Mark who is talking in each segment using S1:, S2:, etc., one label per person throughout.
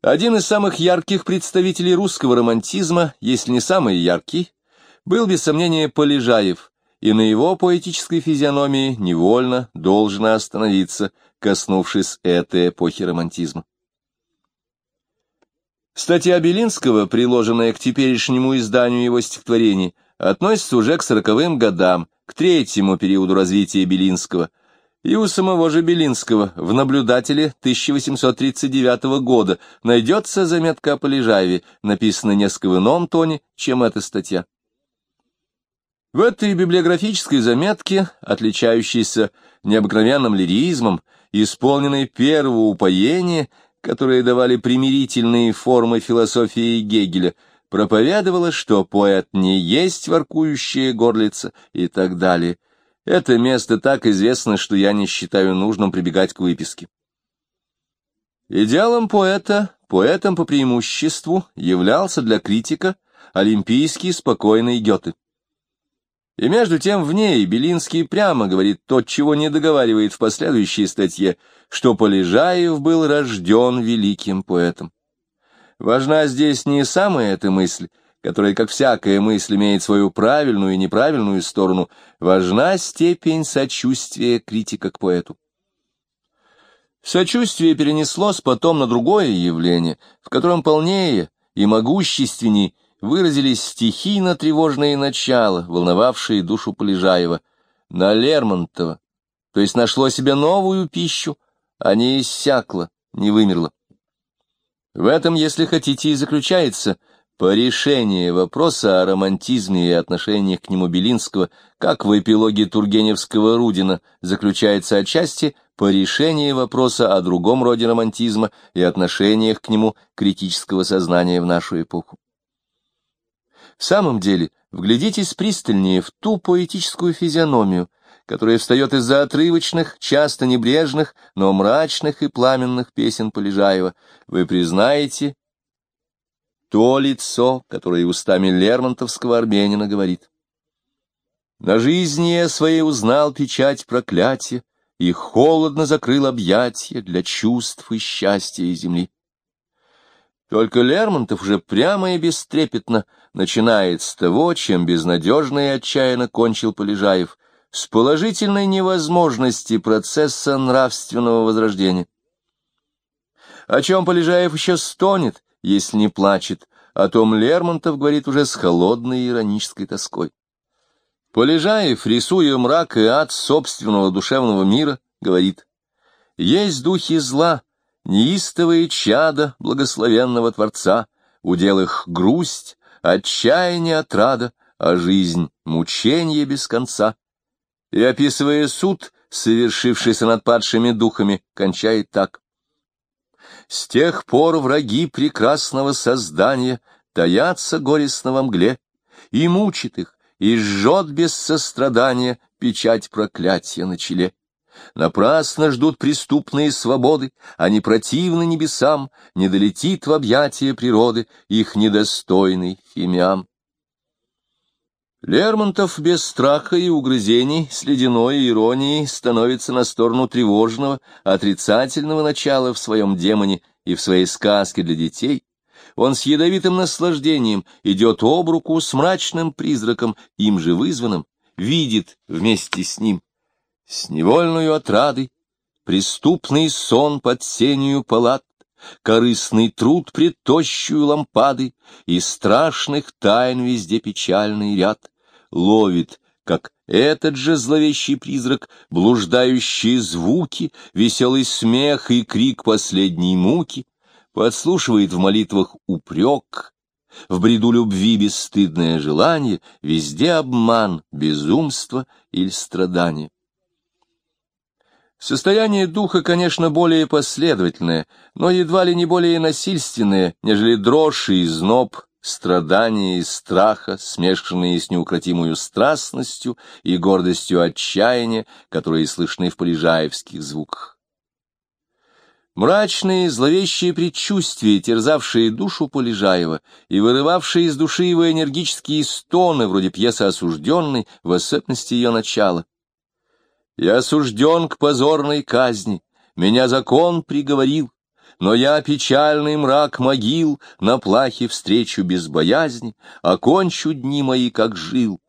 S1: Один из самых ярких представителей русского романтизма, если не самый яркий, был без сомнения Полежаев, и на его поэтической физиономии невольно должно остановиться, коснувшись этой эпохи романтизма. Статья Белинского, приложенная к теперешнему изданию его стихотворений, относится уже к сороковым годам, к третьему периоду развития Белинского, и у самого же Белинского в «Наблюдателе» 1839 года найдется заметка о Полежаеве, написанная несколько в ином тоне, чем эта статья. В этой библиографической заметке, отличающейся необыкновенным лиризмом, исполненной первого упоения, которые давали примирительные формы философии Гегеля, проповядовала, что поэт не есть воркующая горлица и так далее — это место так известно, что я не считаю нужным прибегать к выписке. Идеалом поэта, поэтом по преимуществу, являлся для критика олимпийский спокойный Гёте. И между тем в ней Белинский прямо говорит то, чего не договаривает в последующей статье, что Полежаев был рожден великим поэтом. Важна здесь не самая эта мысль, которая, как всякая мысль, имеет свою правильную и неправильную сторону, важна степень сочувствия критика к поэту. Сочувствие перенеслось потом на другое явление, в котором полнее и могущественней выразились стихийно тревожные начала, волновавшие душу Полежаева, на Лермонтова, то есть нашло себе новую пищу, а не иссякло, не вымерло. В этом, если хотите, и заключается по решению вопроса о романтизме и отношениях к нему Белинского, как в эпилоге Тургеневского Рудина, заключается отчасти по решению вопроса о другом роде романтизма и отношениях к нему критического сознания в нашу эпоху. В самом деле, вглядитесь пристальнее в ту поэтическую физиономию, которая встает из-за отрывочных, часто небрежных, но мрачных и пламенных песен Полежаева. Вы признаете то лицо, которое устами Лермонтовского армянина говорит. На жизни своей узнал печать проклятия, и холодно закрыл объятия для чувств и счастья и земли. Только Лермонтов уже прямо и бестрепетно начинает с того, чем безнадежно и отчаянно кончил Полежаев, с положительной невозможности процесса нравственного возрождения. О чем Полежаев еще стонет, если не плачет, о том Лермонтов говорит уже с холодной иронической тоской. Полежаев, рисуя мрак и ад собственного душевного мира, говорит, «Есть духи зла, неистовые чада благословенного Творца, удел их грусть, отчаяние отрада, а жизнь — мучение без конца». И, описывая суд, совершившийся над падшими духами, кончает так. С тех пор враги прекрасного создания таятся горестно во мгле, и мучит их, и жжет без сострадания печать проклятия на челе. Напрасно ждут преступные свободы, они противны небесам, не долетит в объятия природы их недостойный фимиам. Лермонтов без страха и угрызений, с ледяной иронией, становится на сторону тревожного, отрицательного начала в своем демоне и в своей сказке для детей. Он с ядовитым наслаждением идет об руку с мрачным призраком, им же вызванным, видит вместе с ним. С невольную отрадой, преступный сон под сенью палат, корыстный труд пред тощую лампады и страшных тайн везде печальный ряд, ловит, как этот же зловещий призрак, блуждающие звуки, веселый смех и крик последней муки, подслушивает в молитвах упрек, в бреду любви бесстыдное желание, везде обман, безумство или страдание. Состояние духа, конечно, более последовательное, но едва ли не более насильственное, нежели дрожь и зноб, страдания и страха, смешанные с неукротимую страстностью и гордостью отчаяния, которые слышны в полежаевских звуках. Мрачные, зловещие предчувствия, терзавшие душу Полежаева и вырывавшие из души его энергические стоны, вроде пьесы «Осужденный», в особенности ее начала, я осужден к позорной казни, меня закон приговорил, но я печальный мрак могил на плахе встречу без боязни, окончу дни мои, как жил.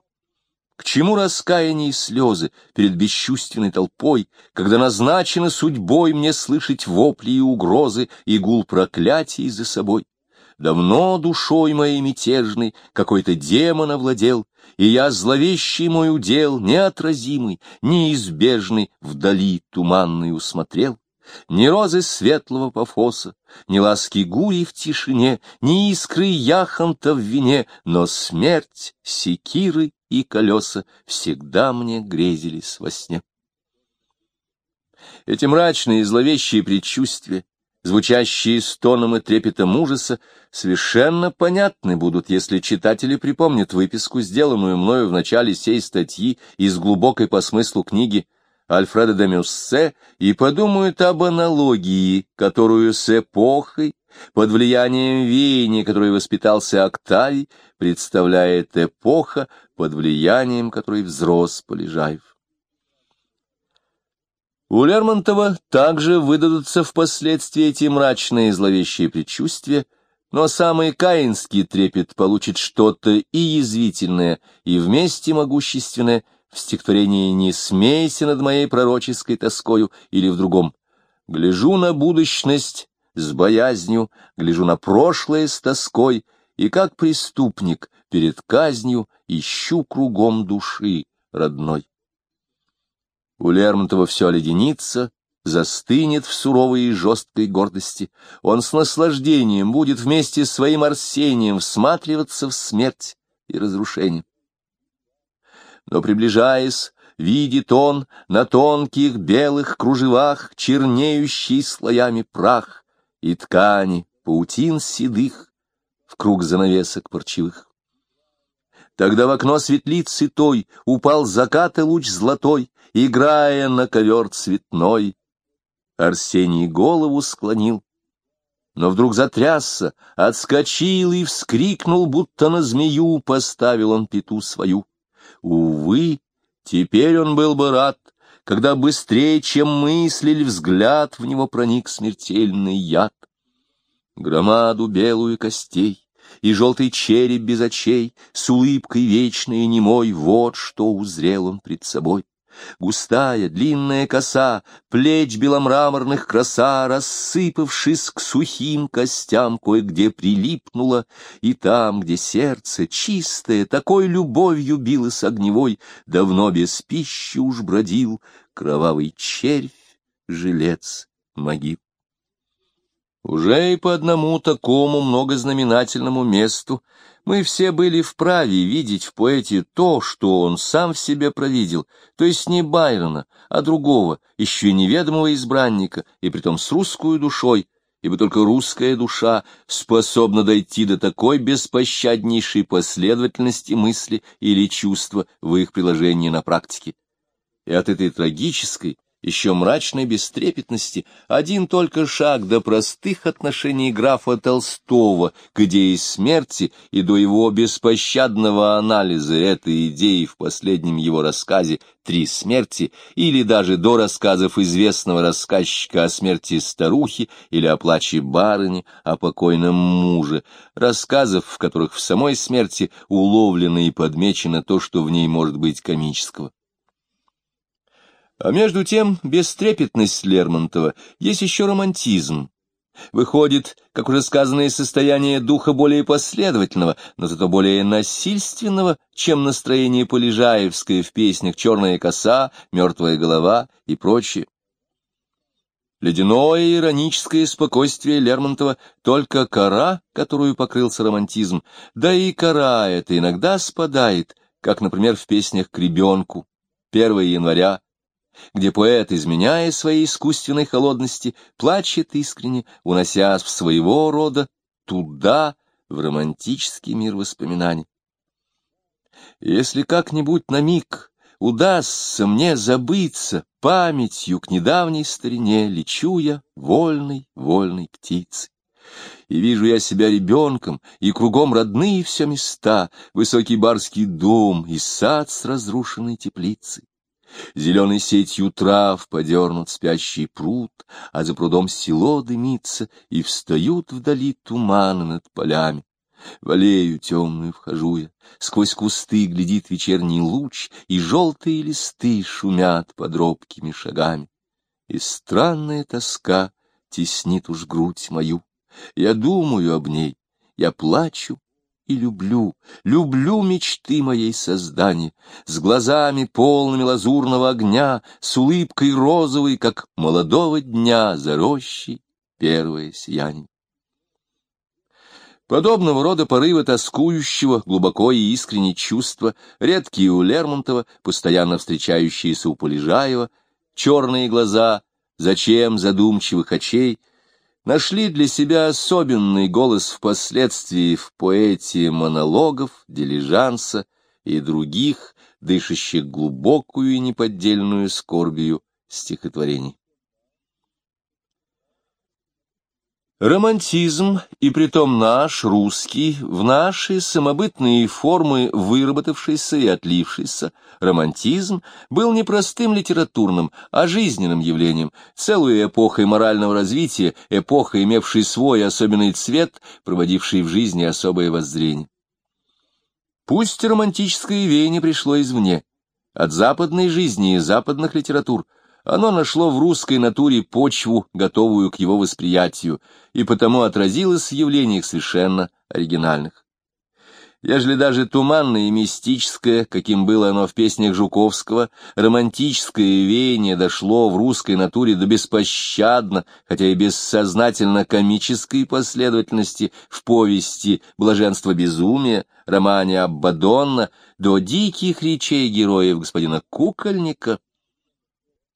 S1: К чему раскаяние и слезы перед бесчувственной толпой, когда назначено судьбой мне слышать вопли и угрозы и гул проклятий за собой? Давно душой моей мятежной какой-то демон овладел, и я зловещий мой удел, неотразимый, неизбежный, вдали туманный усмотрел. Ни розы светлого пафоса, ни ласки гури в тишине, ни искры яхонта в вине, но смерть, секиры и колеса всегда мне грезились во сне. Эти мрачные и зловещие предчувствия, звучащие стоном и трепетом ужаса, совершенно понятны будут, если читатели припомнят выписку, сделанную мною в начале сей статьи из глубокой по смыслу книги Альфреда де Мюссе, и подумают об аналогии, которую с эпохой, под влиянием веяния, которое воспитался Октавий, представляет эпоха, под влиянием которой взрос Полежаев. У Лермонтова также выдадутся впоследствии эти мрачные зловещие предчувствия, но самый каинский трепет получит что-то и язвительное, и вместе могущественное в стихотворении «Не смейся над моей пророческой тоскою» или в другом «Гляжу на будущность с боязнью, гляжу на прошлое с тоской, и как преступник перед казнью ищу кругом души родной». У Лермонтова все оледенится, застынет в суровой и жесткой гордости. Он с наслаждением будет вместе с своим Арсением всматриваться в смерть и разрушение. Но, приближаясь, видит он на тонких белых кружевах чернеющий слоями прах и ткани паутин седых в круг занавесок парчевых. Тогда в окно светлицы той упал закат и луч золотой, играя на ковер цветной. Арсений голову склонил, но вдруг затрясся, отскочил и вскрикнул, будто на змею поставил он пету свою. Увы, теперь он был бы рад, когда быстрее, чем мыслили, взгляд в него проник смертельный яд. Громаду белую костей и желтый череп без очей, с улыбкой вечной и немой, вот что узрел он пред собой. Густая, длинная коса, плеч беломраморных краса, рассыпавшись к сухим костям, кое-где прилипнула, и там, где сердце чистое, такой любовью билось огневой, давно без пищи уж бродил кровавый червь, жилец могил. Уже и по одному такому многознаменательному месту мы все были вправе видеть в поэте то, что он сам в себе провидел, то есть не Байрона, а другого, еще неведомого избранника, и притом с русской душой, ибо только русская душа способна дойти до такой беспощаднейшей последовательности мысли или чувства в их приложении на практике. И от этой трагической, еще мрачной бестрепетности, один только шаг до простых отношений графа Толстого к идее смерти и до его беспощадного анализа этой идеи в последнем его рассказе «Три смерти» или даже до рассказов известного рассказчика о смерти старухи или о плаче барыни, о покойном муже, рассказов, в которых в самой смерти уловлено и подмечено то, что в ней может быть комического. А между тем, бестрепетность Лермонтова есть еще романтизм. Выходит, как уже сказанное, состояние духа более последовательного, но зато более насильственного, чем настроение Полежаевское в песнях «Черная коса», «Мертвая голова» и прочее. Ледяное ироническое спокойствие Лермонтова — только кора, которую покрылся романтизм, да и кора эта иногда спадает, как, например, в песнях «К ребенку», 1 января где поэт, изменяя своей искусственной холодности, плачет искренне, уносясь в своего рода туда, в романтический мир воспоминаний. Если как-нибудь на миг удастся мне забыться памятью к недавней старине, лечу я вольной, вольной птицей. И вижу я себя ребенком, и кругом родные все места, высокий барский дом и сад с разрушенной теплицей. Зеленой сетью трав подернут спящий пруд, а за прудом село дымится, и встают вдали туманы над полями. В аллею темную вхожу я, сквозь кусты глядит вечерний луч, и желтые листы шумят под робкими шагами. И странная тоска теснит уж грудь мою. Я думаю об ней, я плачу и люблю, люблю мечты моей создания, с глазами полными лазурного огня, с улыбкой розовой, как молодого дня за рощей первое сияние. Подобного рода порывы тоскующего, глубоко и искренне чувства, редкие у Лермонтова, постоянно встречающиеся у Полежаева, черные глаза, зачем задумчивых очей, нашли для себя особенный голос впоследствии в поэте монологов, дилижанса и других, дышащих глубокую и неподдельную скорбию стихотворений. Романтизм, и притом наш, русский, в наши самобытные формы выработавшийся и отлившийся, романтизм был не простым литературным, а жизненным явлением, целую эпохой морального развития, эпоха, имевшей свой особенный цвет, проводивший в жизни особое воззрение. Пусть романтическое веяние пришло извне, от западной жизни и западных литератур – оно нашло в русской натуре почву, готовую к его восприятию, и потому отразилось в явлениях совершенно оригинальных. Ежели даже туманное и мистическое, каким было оно в песнях Жуковского, романтическое веяние дошло в русской натуре до беспощадно, хотя и бессознательно комической последовательности в повести «Блаженство безумия», романе Аббадонна, до диких речей героев господина Кукольника,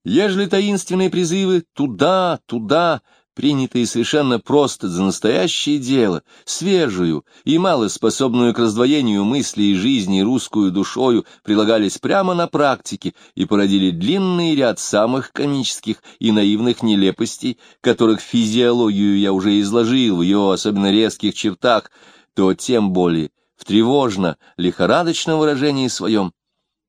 S1: Ежели таинственные призывы «туда, туда», принятые совершенно просто за настоящее дело, свежую и малоспособную к раздвоению мысли и жизни русскую душою, прилагались прямо на практике и породили длинный ряд самых комических и наивных нелепостей, которых физиологию я уже изложил в ее особенно резких чертах, то тем более в тревожно-лихорадочном выражении своем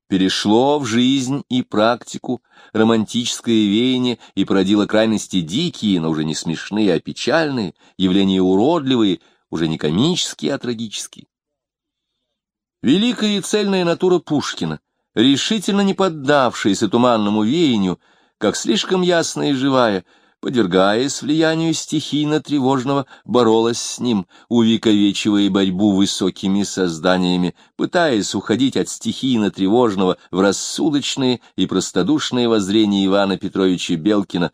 S1: перешло в жизнь и практику романтическое веяние и породило крайности дикие, но уже не смешные, а печальные, явления уродливые, уже не комические, а трагические. Великая и цельная натура Пушкина, решительно не поддавшаяся туманному веянию, как слишком ясная и живая, подвергаясь влиянию стихийно-тревожного, боролась с ним, увековечивая борьбу высокими созданиями, пытаясь уходить от стихийно-тревожного в рассудочные и простодушные воззрения Ивана Петровича Белкина,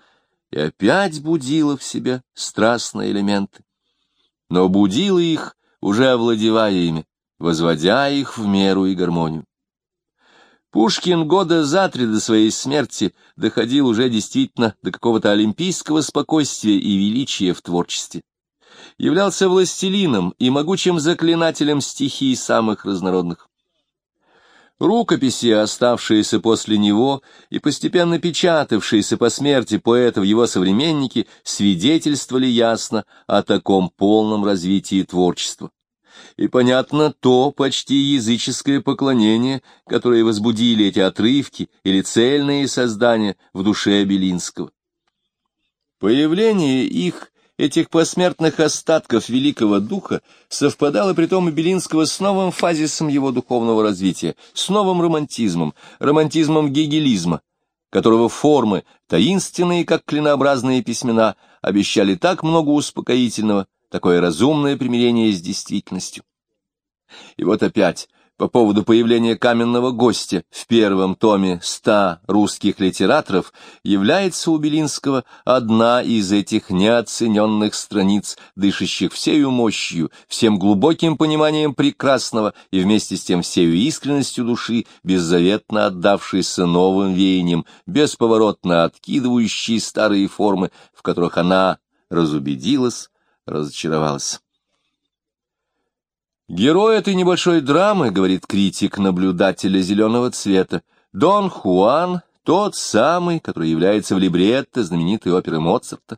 S1: и опять будила в себе страстные элементы. Но будила их, уже овладевая ими, возводя их в меру и гармонию. Пушкин года за три до своей смерти доходил уже действительно до какого-то олимпийского спокойствия и величия в творчестве. Являлся властелином и могучим заклинателем стихий самых разнородных. Рукописи, оставшиеся после него и постепенно печатавшиеся по смерти поэта в его современнике, свидетельствовали ясно о таком полном развитии творчества и понятно то почти языческое поклонение, которое возбудили эти отрывки или цельные создания в душе Белинского. Появление их, этих посмертных остатков великого духа, совпадало притом и Белинского с новым фазисом его духовного развития, с новым романтизмом, романтизмом гегелизма, которого формы, таинственные, как клинообразные письмена, обещали так много успокоительного, такое разумное примирение с действительностью. И вот опять, по поводу появления каменного гостя в первом томе «Ста русских литераторов» является у Белинского одна из этих неоцененных страниц, дышащих всею мощью, всем глубоким пониманием прекрасного и вместе с тем всею искренностью души, беззаветно отдавшейся новым веяниям, бесповоротно откидывающей старые формы, в которых она разубедилась, разочаровалась. Герой этой небольшой драмы, говорит критик наблюдателя зеленого цвета, Дон Хуан, тот самый, который является в либретто знаменитой оперы Моцарта.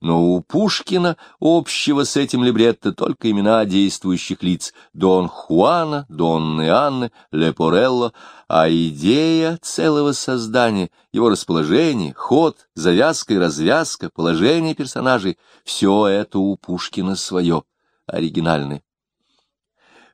S1: Но у Пушкина общего с этим либретто только имена действующих лиц Дон Хуана, Донны Анны, Лепорелло, а идея целого создания, его расположение, ход, завязка и развязка, положение персонажей — все это у Пушкина свое, оригинальное.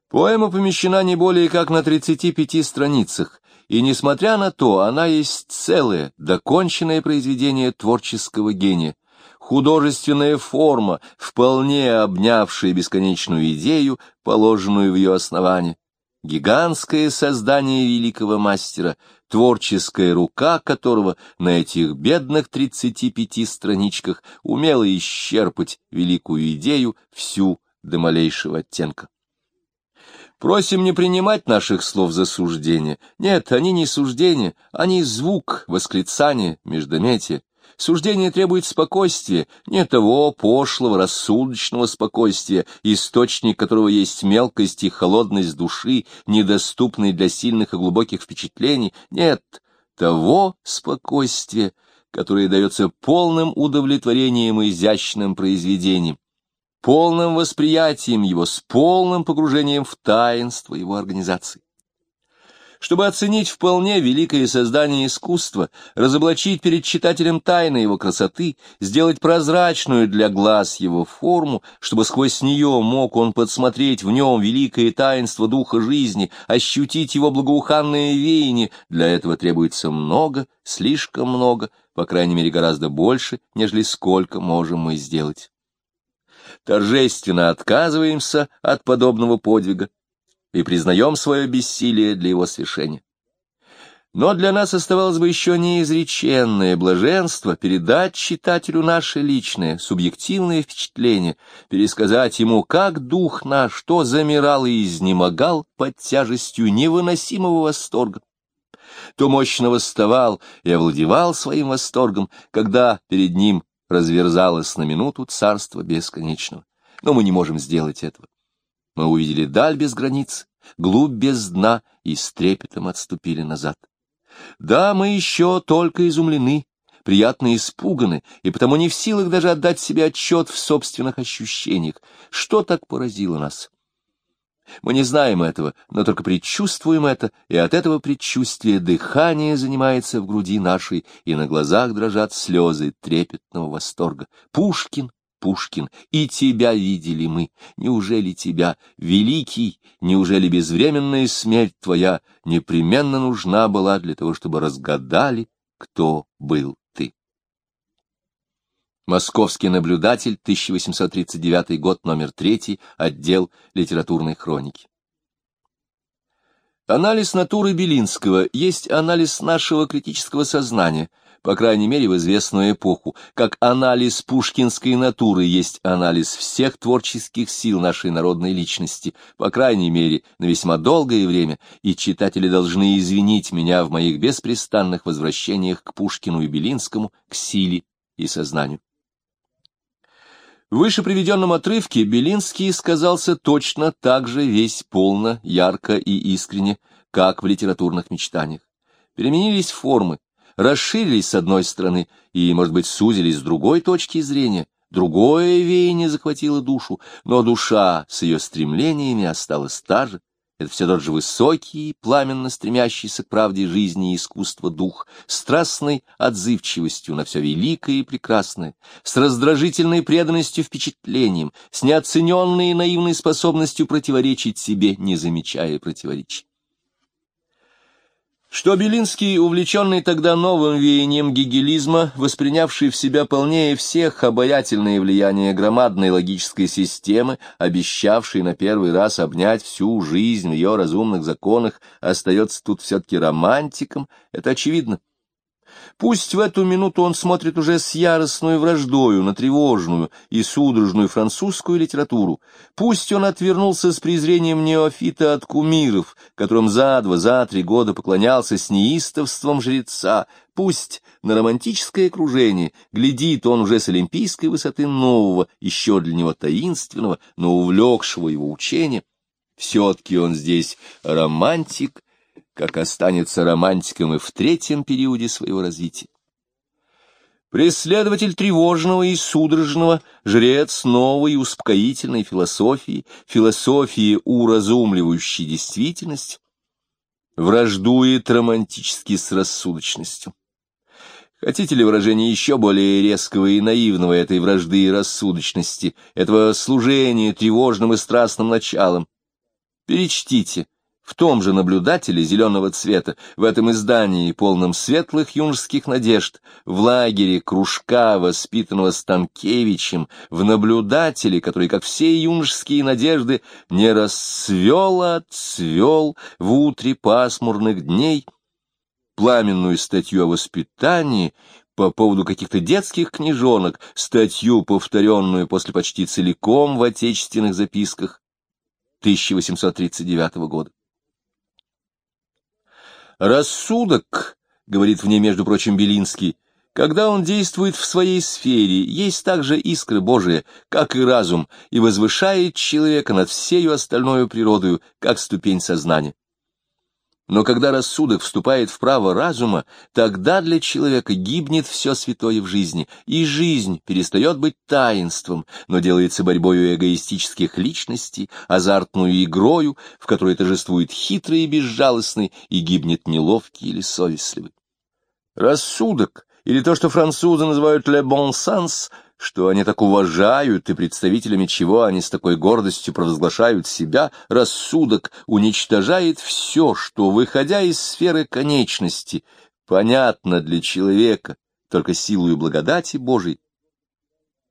S1: Поэма помещена не более как на 35 страницах, и, несмотря на то, она есть целое, доконченное произведение творческого гения, художественная форма, вполне обнявшая бесконечную идею, положенную в ее основание, гигантское создание великого мастера, творческая рука которого на этих бедных 35 страничках умела исчерпать великую идею всю до малейшего оттенка. Просим не принимать наших слов за суждение. Нет, они не суждения, они звук, восклицание, междометие. Суждение требует спокойствия, не того пошлого, рассудочного спокойствия, источник которого есть мелкость и холодность души, недоступной для сильных и глубоких впечатлений. Нет, того спокойствия, которое дается полным удовлетворением и изящным произведением, полным восприятием его, с полным погружением в таинство его организации. Чтобы оценить вполне великое создание искусства, разоблачить перед читателем тайны его красоты, сделать прозрачную для глаз его форму, чтобы сквозь нее мог он подсмотреть в нем великое таинство духа жизни, ощутить его благоуханное веяние, для этого требуется много, слишком много, по крайней мере гораздо больше, нежели сколько можем мы сделать. Торжественно отказываемся от подобного подвига и признаем свое бессилие для его свершения. Но для нас оставалось бы еще неизреченное блаженство передать читателю наше личное, субъективное впечатление, пересказать ему, как дух наш что замирал и изнемогал под тяжестью невыносимого восторга то мощно восставал и овладевал своим восторгом, когда перед ним разверзалось на минуту царство бесконечного. Но мы не можем сделать этого. Мы увидели даль без границ, глубь без дна и с трепетом отступили назад. Да, мы еще только изумлены, приятно испуганы, и потому не в силах даже отдать себе отчет в собственных ощущениях. Что так поразило нас? Мы не знаем этого, но только предчувствуем это, и от этого предчувствия дыхание занимается в груди нашей, и на глазах дрожат слезы трепетного восторга. Пушкин, Пушкин, и тебя видели мы. Неужели тебя, великий, неужели безвременная смерть твоя непременно нужна была для того, чтобы разгадали, кто был ты? Московский наблюдатель, 1839 год, номер 3, отдел литературной хроники. Анализ натуры Белинского есть анализ нашего критического сознания, по крайней мере в известную эпоху, как анализ пушкинской натуры есть анализ всех творческих сил нашей народной личности, по крайней мере на весьма долгое время, и читатели должны извинить меня в моих беспрестанных возвращениях к Пушкину и Белинскому, к силе и сознанию. В выше приведенном отрывке Белинский сказался точно так же весь полно, ярко и искренне, как в литературных мечтаниях. Переменились формы, расширились с одной стороны и, может быть, сузились с другой точки зрения, другое веяние захватило душу, но душа с ее стремлениями осталась та же, это все тот же высокий, пламенно стремящийся к правде жизни и искусства дух, страстной отзывчивостью на все великое и прекрасное, с раздражительной преданностью впечатлениям, с неоцененной и наивной способностью противоречить себе, не замечая противоречий. Что Белинский, увлеченный тогда новым веянием гегелизма, воспринявший в себя полнее всех обаятельное влияние громадной логической системы, обещавший на первый раз обнять всю жизнь в ее разумных законах, остается тут все-таки романтиком, это очевидно. Пусть в эту минуту он смотрит уже с яростной враждою на тревожную и судорожную французскую литературу, пусть он отвернулся с презрением неофита от кумиров, которым за два, за три года поклонялся с неистовством жреца, пусть на романтическое окружение глядит он уже с олимпийской высоты нового, еще для него таинственного, но увлекшего его учения, все-таки он здесь романтик, как останется романтиком и в третьем периоде своего развития. преследователь тревожного и судорожного, жрец новой успокоительной философии, философии, уразумливающей действительность, враждует романтически с рассудочностью. Хотите ли выражение еще более резкого и наивного этой вражды и рассудочности, этого служения тревожным и страстным началом? Перечтите в том же наблюдателе зеленого цвета, в этом издании, полном светлых юношеских надежд, в лагере кружка, воспитанного Станкевичем, в наблюдателе, который, как все юношеские надежды, не расцвел, а цвел в утре пасмурных дней, пламенную статью о воспитании, по поводу каких-то детских книжонок, статью, повторенную после почти целиком в отечественных записках 1839 года. Рассудок, говорит в ней, между прочим, Белинский, когда он действует в своей сфере, есть также искра Божия, как и разум, и возвышает человека над всею остальной природою, как ступень сознания. Но когда рассудок вступает в право разума, тогда для человека гибнет все святое в жизни, и жизнь перестает быть таинством, но делается борьбою эгоистических личностей, азартную игрою, в которой торжествует хитрый и безжалостный, и гибнет неловкий или совестливый. Рассудок, или то, что французы называют «le bon sens», что они так уважают и представителями чего они с такой гордостью провозглашают себя, рассудок уничтожает все, что, выходя из сферы конечности, понятно для человека только силою благодати Божией,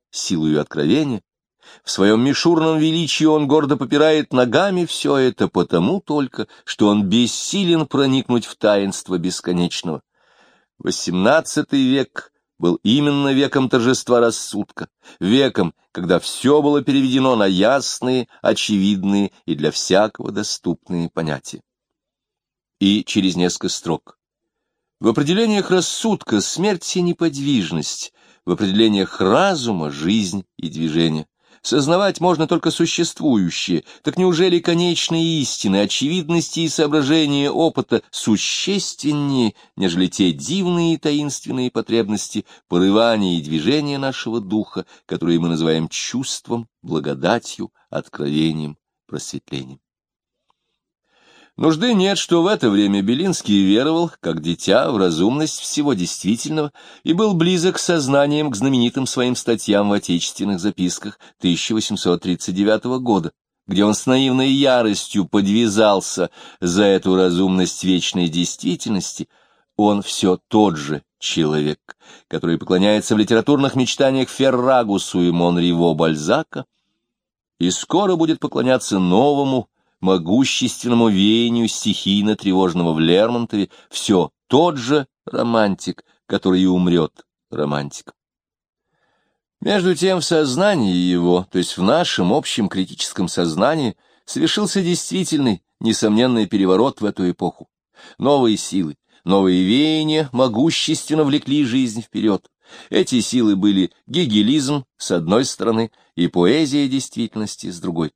S1: силою откровения. В своем мишурном величии он гордо попирает ногами все это потому только, что он бессилен проникнуть в таинство бесконечного. Восемнадцатый век был именно веком торжества рассудка, веком, когда все было переведено на ясные, очевидные и для всякого доступные понятия. И через несколько строк. В определениях рассудка смерть и неподвижность, в определениях разума жизнь и движение. Сознавать можно только существующее, так неужели конечные истины, очевидности и соображения опыта существеннее, нежели те дивные и таинственные потребности, порывания и движения нашего духа, которые мы называем чувством, благодатью, откровением, просветлением? Нужды нет, что в это время Белинский веровал, как дитя, в разумность всего действительного и был близок сознанием к знаменитым своим статьям в отечественных записках 1839 года, где он с наивной яростью подвязался за эту разумность вечной действительности, он все тот же человек, который поклоняется в литературных мечтаниях Феррагусу и Монриво Бальзака, и скоро будет поклоняться новому, могущественному веянию стихийно-тревожного в Лермонтове все тот же романтик, который и умрет романтиком. Между тем в сознании его, то есть в нашем общем критическом сознании, совершился действительный, несомненный переворот в эту эпоху. Новые силы, новые веяния могущественно влекли жизнь вперед. Эти силы были гегелизм с одной стороны и поэзия действительности с другой.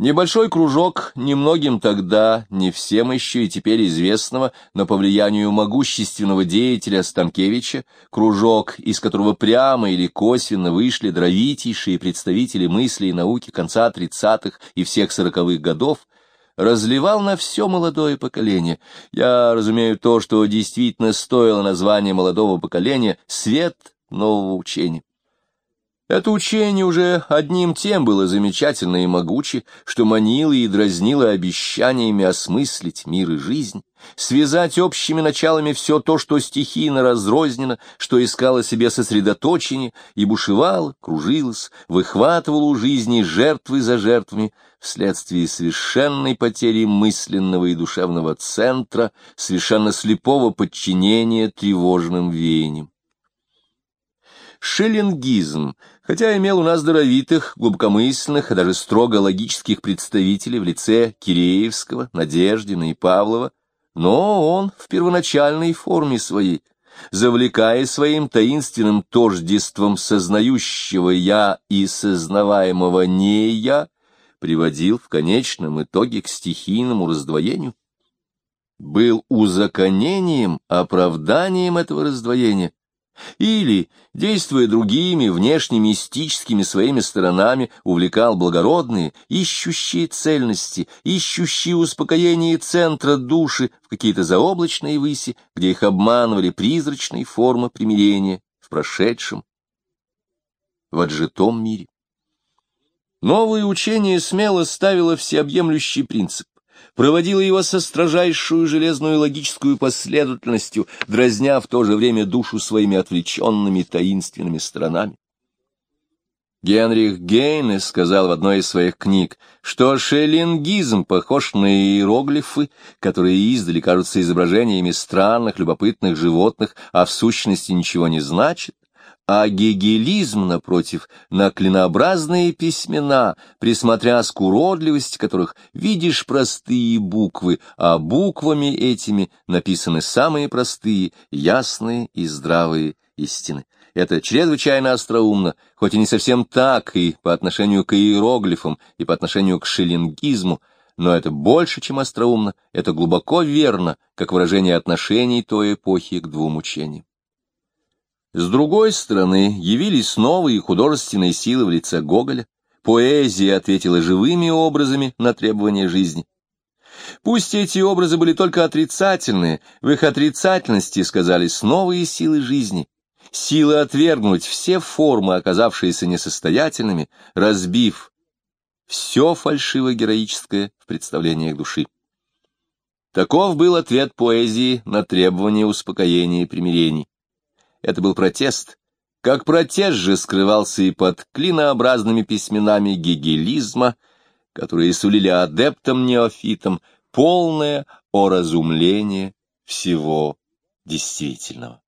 S1: Небольшой кружок, немногим тогда, не всем еще и теперь известного, но по влиянию могущественного деятеля Станкевича, кружок, из которого прямо или косвенно вышли дровитейшие представители мысли и науки конца тридцатых и всех сороковых годов, разливал на все молодое поколение. Я разумею то, что действительно стоило название молодого поколения «свет нового учения». Это учение уже одним тем было замечательно и могуче, что манило и дразнило обещаниями осмыслить мир и жизнь, связать общими началами все то, что стихийно разрознено, что искало себе сосредоточение и бушевало, кружилось, выхватывало у жизни жертвы за жертвами вследствие совершенной потери мысленного и душевного центра, совершенно слепого подчинения тревожным веяниям. Шеллингизм, хотя имел у нас даровитых, глубокомысленных и даже строго логических представителей в лице Киреевского, Надеждина и Павлова, но он в первоначальной форме своей, завлекая своим таинственным тождеством сознающего «я» и сознаваемого «не я», приводил в конечном итоге к стихийному раздвоению, был узаконением, оправданием этого раздвоения, или, действуя другими внешне-мистическими своими сторонами, увлекал благородные, ищущие цельности, ищущие успокоение центра души в какие-то заоблачные выси, где их обманывали призрачные формы примирения в прошедшем, в отжитом мире. Новое учение смело ставило всеобъемлющий принцип проводила его со строжайшую железную логическую последовательностью, дразня в то же время душу своими отвлеченными таинственными сторонами. Генрих Гейне сказал в одной из своих книг, что шеллингизм похож на иероглифы, которые издали кажутся изображениями странных, любопытных животных, а в сущности ничего не значат, а гегелизм, напротив, на клинообразные письмена, присмотря к уродливости которых видишь простые буквы, а буквами этими написаны самые простые, ясные и здравые истины. Это чрезвычайно остроумно, хоть и не совсем так и по отношению к иероглифам, и по отношению к шиллингизму, но это больше, чем остроумно, это глубоко верно, как выражение отношений той эпохи к двум учениям. С другой стороны, явились новые художественные силы в лице Гоголя. Поэзия ответила живыми образами на требования жизни. Пусть эти образы были только отрицательные, в их отрицательности сказались новые силы жизни, силы отвергнуть все формы, оказавшиеся несостоятельными, разбив все фальшиво-героическое в представлениях души. Таков был ответ поэзии на требования успокоения и примирений. Это был протест. Как протест же скрывался и под клинообразными письменами гегелизма, которые сулили адептам-неофитам полное оразумление всего действительного.